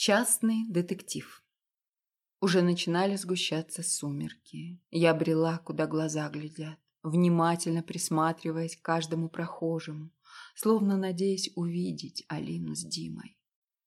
Частный детектив. Уже начинали сгущаться сумерки. Я брела, куда глаза глядят, внимательно присматриваясь к каждому прохожему, словно надеясь увидеть Алину с Димой.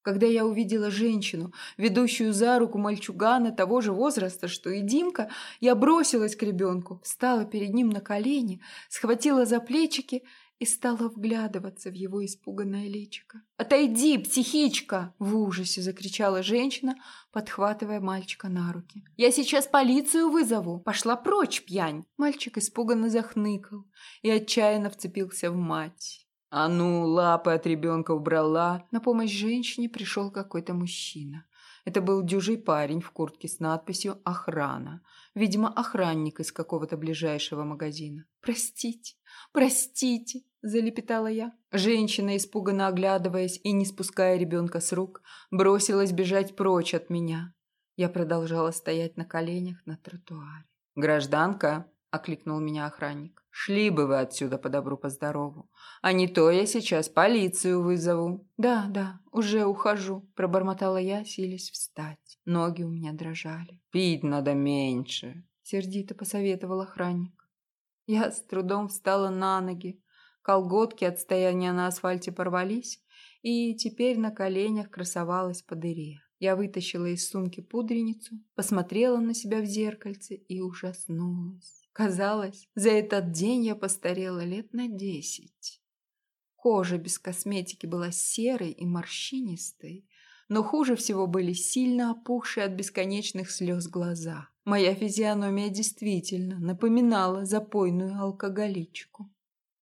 Когда я увидела женщину, ведущую за руку мальчугана того же возраста, что и Димка, я бросилась к ребенку, встала перед ним на колени, схватила за плечики и стала вглядываться в его испуганное личико. «Отойди, психичка!» – в ужасе закричала женщина, подхватывая мальчика на руки. «Я сейчас полицию вызову! Пошла прочь, пьянь!» Мальчик испуганно захныкал и отчаянно вцепился в мать. «А ну, лапы от ребенка убрала!» На помощь женщине пришел какой-то мужчина. Это был дюжий парень в куртке с надписью «Охрана». Видимо, охранник из какого-то ближайшего магазина. «Простите, простите!» – залепетала я. Женщина, испуганно оглядываясь и не спуская ребенка с рук, бросилась бежать прочь от меня. Я продолжала стоять на коленях на тротуаре. «Гражданка!» – окликнул меня охранник. «Шли бы вы отсюда по добру, по здорову. А не то я сейчас полицию вызову». «Да, да, уже ухожу», – пробормотала я, силясь встать. Ноги у меня дрожали. «Пить надо меньше», – сердито посоветовал охранник. Я с трудом встала на ноги, Колготки от стояния на асфальте порвались, и теперь на коленях красовалась по дыре. Я вытащила из сумки пудреницу, посмотрела на себя в зеркальце и ужаснулась. Казалось, за этот день я постарела лет на десять. Кожа без косметики была серой и морщинистой, но хуже всего были сильно опухшие от бесконечных слез глаза. Моя физиономия действительно напоминала запойную алкоголичку.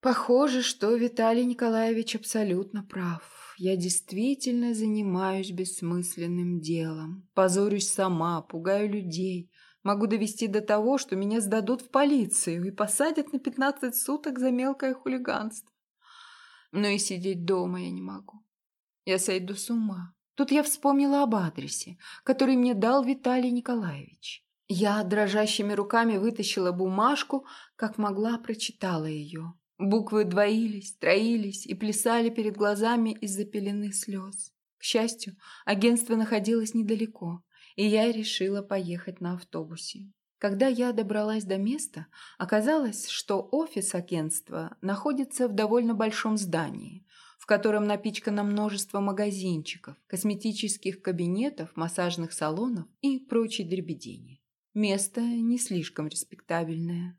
Похоже, что Виталий Николаевич абсолютно прав. Я действительно занимаюсь бессмысленным делом. Позорюсь сама, пугаю людей. Могу довести до того, что меня сдадут в полицию и посадят на 15 суток за мелкое хулиганство. Но и сидеть дома я не могу. Я сойду с ума. Тут я вспомнила об адресе, который мне дал Виталий Николаевич. Я дрожащими руками вытащила бумажку, как могла, прочитала ее. Буквы двоились, троились и плясали перед глазами из-за пелены слез. К счастью, агентство находилось недалеко, и я решила поехать на автобусе. Когда я добралась до места, оказалось, что офис агентства находится в довольно большом здании, в котором напичкано множество магазинчиков, косметических кабинетов, массажных салонов и прочей дребедени. Место не слишком респектабельное.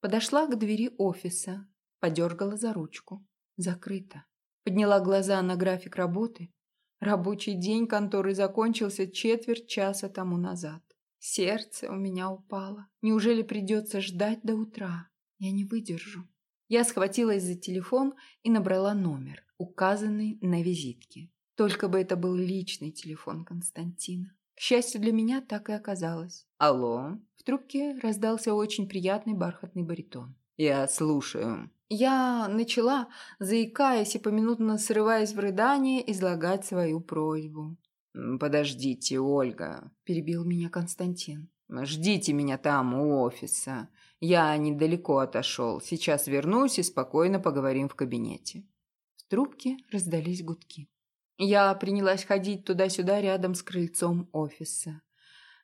Подошла к двери офиса, Подергала за ручку. Закрыто. Подняла глаза на график работы. Рабочий день конторы закончился четверть часа тому назад. Сердце у меня упало. Неужели придется ждать до утра? Я не выдержу. Я схватилась за телефон и набрала номер, указанный на визитке. Только бы это был личный телефон Константина. К счастью для меня, так и оказалось. «Алло?» В трубке раздался очень приятный бархатный баритон. «Я слушаю». Я начала, заикаясь и поминутно срываясь в рыдание, излагать свою просьбу. «Подождите, Ольга», – перебил меня Константин. «Ждите меня там, у офиса. Я недалеко отошел. Сейчас вернусь и спокойно поговорим в кабинете». В трубке раздались гудки. Я принялась ходить туда-сюда рядом с крыльцом офиса.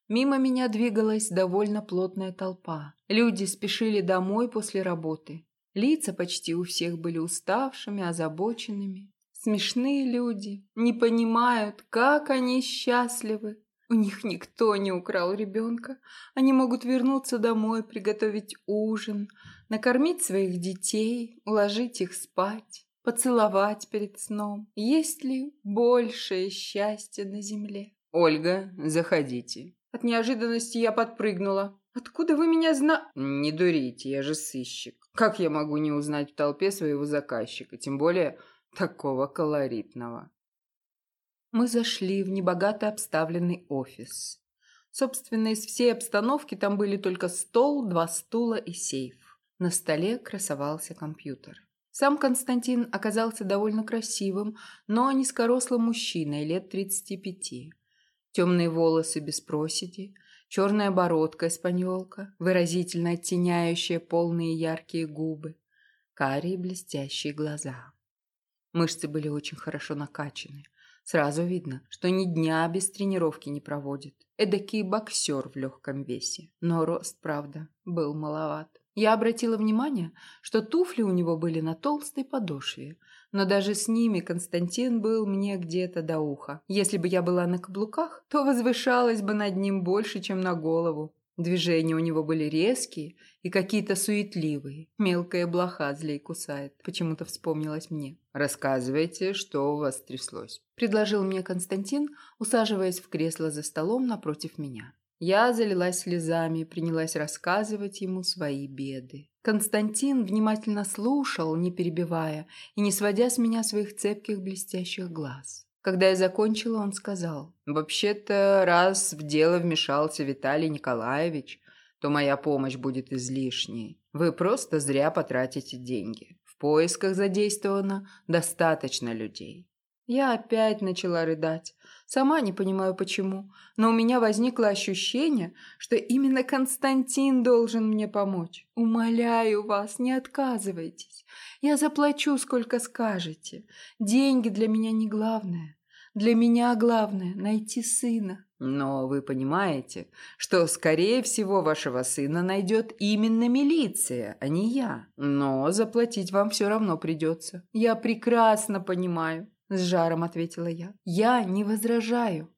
Мимо меня двигалась довольно плотная толпа. Люди спешили домой после работы. Лица почти у всех были уставшими, озабоченными. Смешные люди, не понимают, как они счастливы. У них никто не украл ребенка. Они могут вернуться домой, приготовить ужин, накормить своих детей, уложить их спать, поцеловать перед сном. Есть ли большее счастье на земле? «Ольга, заходите». От неожиданности я подпрыгнула. «Откуда вы меня зна...» «Не дурите, я же сыщик. Как я могу не узнать в толпе своего заказчика, тем более такого колоритного?» Мы зашли в небогато обставленный офис. Собственно, из всей обстановки там были только стол, два стула и сейф. На столе красовался компьютер. Сам Константин оказался довольно красивым, но низкорослым мужчиной лет 35. Темные волосы без проседи, черная бородка-эспаньолка, выразительно оттеняющая полные яркие губы, карие блестящие глаза. Мышцы были очень хорошо накачаны. Сразу видно, что ни дня без тренировки не проводит. Эдакий боксер в легком весе. Но рост, правда, был маловат. Я обратила внимание, что туфли у него были на толстой подошве, но даже с ними Константин был мне где-то до уха. Если бы я была на каблуках, то возвышалась бы над ним больше, чем на голову. Движения у него были резкие и какие-то суетливые. Мелкая блоха злей кусает. Почему-то вспомнилось мне. «Рассказывайте, что у вас тряслось», – предложил мне Константин, усаживаясь в кресло за столом напротив меня. Я залилась слезами и принялась рассказывать ему свои беды. Константин внимательно слушал, не перебивая и не сводя с меня своих цепких блестящих глаз. Когда я закончила, он сказал, «Вообще-то, раз в дело вмешался Виталий Николаевич, то моя помощь будет излишней. Вы просто зря потратите деньги. В поисках задействовано достаточно людей. Я опять начала рыдать. Сама не понимаю почему, но у меня возникло ощущение, что именно Константин должен мне помочь. Умоляю вас, не отказывайтесь. Я заплачу, сколько скажете. Деньги для меня не главное. Для меня главное – найти сына. Но вы понимаете, что, скорее всего, вашего сына найдет именно милиция, а не я. Но заплатить вам все равно придется. Я прекрасно понимаю. С жаром ответила я. Я не возражаю.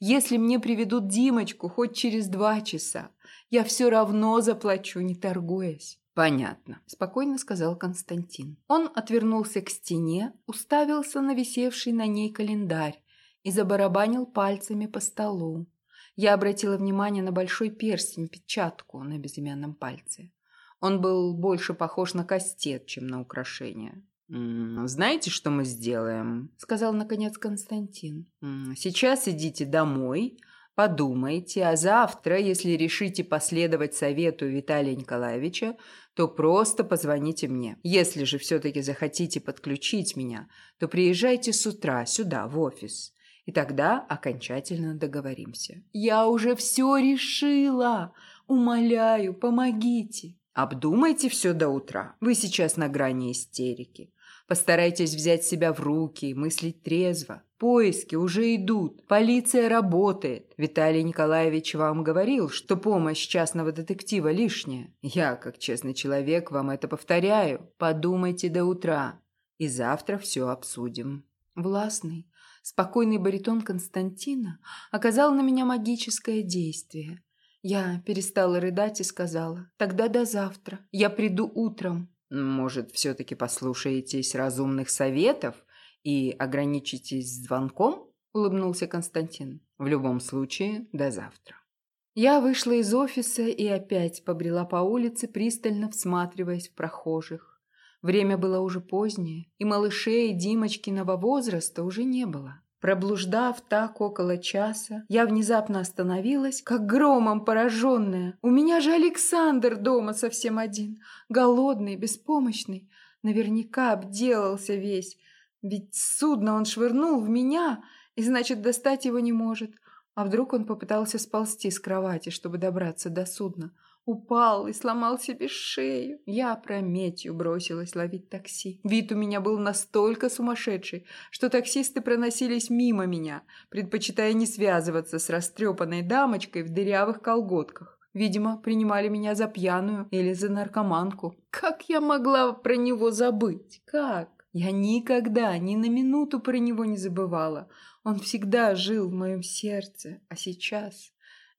Если мне приведут Димочку хоть через два часа, я все равно заплачу, не торгуясь. «Понятно», – спокойно сказал Константин. Он отвернулся к стене, уставился на висевший на ней календарь и забарабанил пальцами по столу. Я обратила внимание на большой перстень-печатку на безымянном пальце. Он был больше похож на кастет, чем на украшение. «Знаете, что мы сделаем?» – сказал наконец Константин. «Сейчас идите домой, подумайте, а завтра, если решите последовать совету Виталия Николаевича, то просто позвоните мне. Если же все-таки захотите подключить меня, то приезжайте с утра сюда, в офис». И тогда окончательно договоримся. Я уже все решила. Умоляю, помогите. Обдумайте все до утра. Вы сейчас на грани истерики. Постарайтесь взять себя в руки, мыслить трезво. Поиски уже идут, полиция работает. Виталий Николаевич вам говорил, что помощь частного детектива лишняя. Я, как честный человек, вам это повторяю. Подумайте до утра, и завтра все обсудим. Властный, спокойный баритон Константина оказал на меня магическое действие. Я перестала рыдать и сказала, тогда до завтра, я приду утром. Может, все-таки послушаетесь разумных советов и ограничитесь звонком? Улыбнулся Константин. В любом случае, до завтра. Я вышла из офиса и опять побрела по улице, пристально всматриваясь в прохожих. Время было уже позднее, и малышей Димочкиного возраста уже не было. Проблуждав так около часа, я внезапно остановилась, как громом пораженная. У меня же Александр дома совсем один, голодный, беспомощный. Наверняка обделался весь, ведь судно он швырнул в меня, и значит, достать его не может. А вдруг он попытался сползти с кровати, чтобы добраться до судна? Упал и сломал себе шею. Я опрометью бросилась ловить такси. Вид у меня был настолько сумасшедший, что таксисты проносились мимо меня, предпочитая не связываться с растрепанной дамочкой в дырявых колготках. Видимо, принимали меня за пьяную или за наркоманку. Как я могла про него забыть? Как? Я никогда, ни на минуту про него не забывала. Он всегда жил в моем сердце, а сейчас...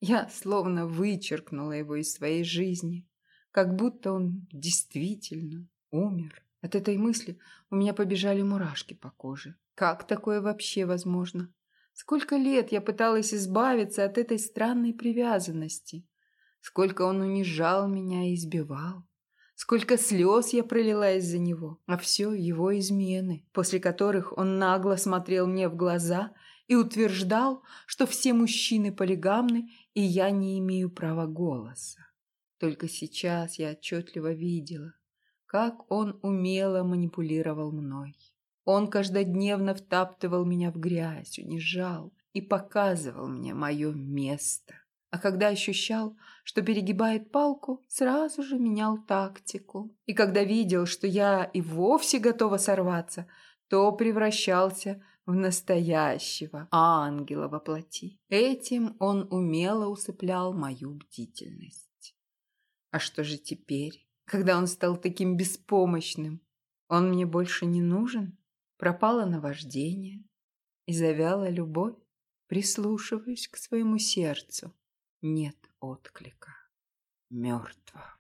Я словно вычеркнула его из своей жизни, как будто он действительно умер. От этой мысли у меня побежали мурашки по коже. Как такое вообще возможно? Сколько лет я пыталась избавиться от этой странной привязанности. Сколько он унижал меня и избивал. Сколько слез я пролила из-за него. А все его измены, после которых он нагло смотрел мне в глаза и утверждал, что все мужчины полигамны и я не имею права голоса. Только сейчас я отчетливо видела, как он умело манипулировал мной. Он каждодневно втаптывал меня в грязь, унижал и показывал мне мое место. А когда ощущал, что перегибает палку, сразу же менял тактику. И когда видел, что я и вовсе готова сорваться, то превращался в настоящего ангела во плоти. Этим он умело усыплял мою бдительность. А что же теперь, когда он стал таким беспомощным? Он мне больше не нужен? Пропало наваждение и завяла любовь? Прислушиваюсь к своему сердцу. Нет отклика. Мертво.